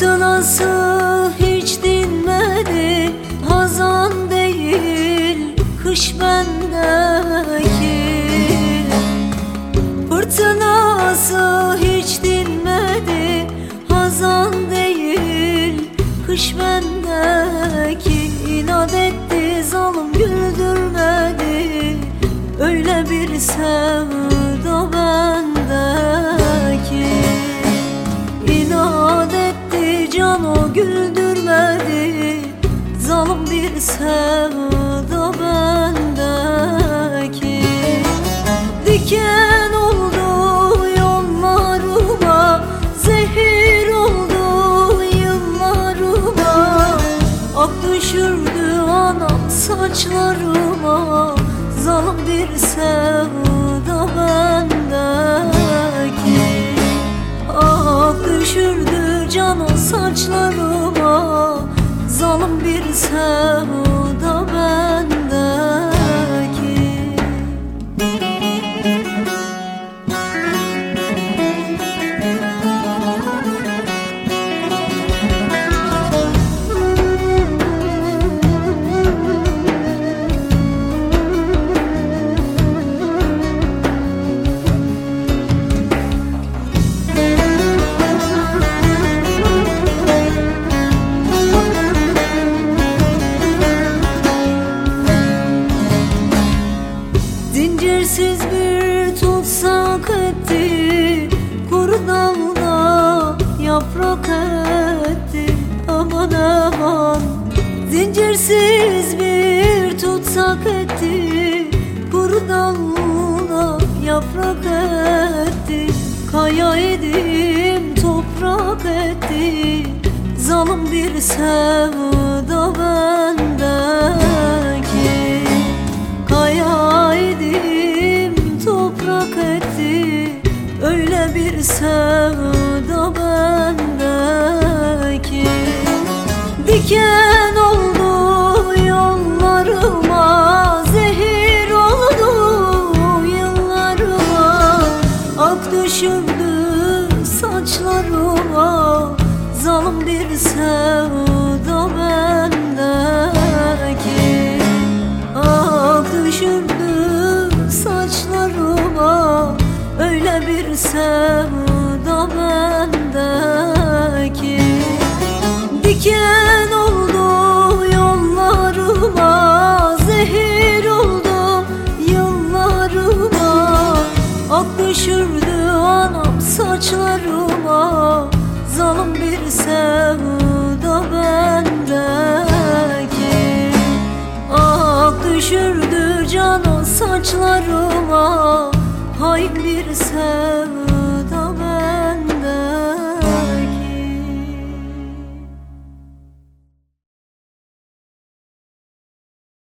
Fırtınası hiç dinmedi Hazan değil kış bendeki. Fırtınası hiç dinmedi Hazan değil kış bendeki. İnat etti zalim güldürmedi Öyle bir sevda can o güldürmedi Zalim bir sevda bendeki. Diken oldu yollarıma Zehir oldu yıllarıma. Ak düşürdü anam saçlarıma Zalim bir sevda bendeki saçlarıma Zalim bir sevda tutsak etti Kuru dalda yaprak etti Aman aman Zincirsiz bir tutsak etti Kuru dalda yaprak etti Kaya edim toprak etti Zalim bir sevda bendeki sevda bendeki. Diken oldu yollarıma Zehir oldu yıllarıma. Ak düşürdü saçlarıma Zalim bir sevda sevda bendeki Diken oldu yollarıma Zehir oldu yıllarıma Ak düşürdü anam saçlarıma. Zalim bir sevda bendeki Ah düşürdü can o saçlarıma Hain bir sevda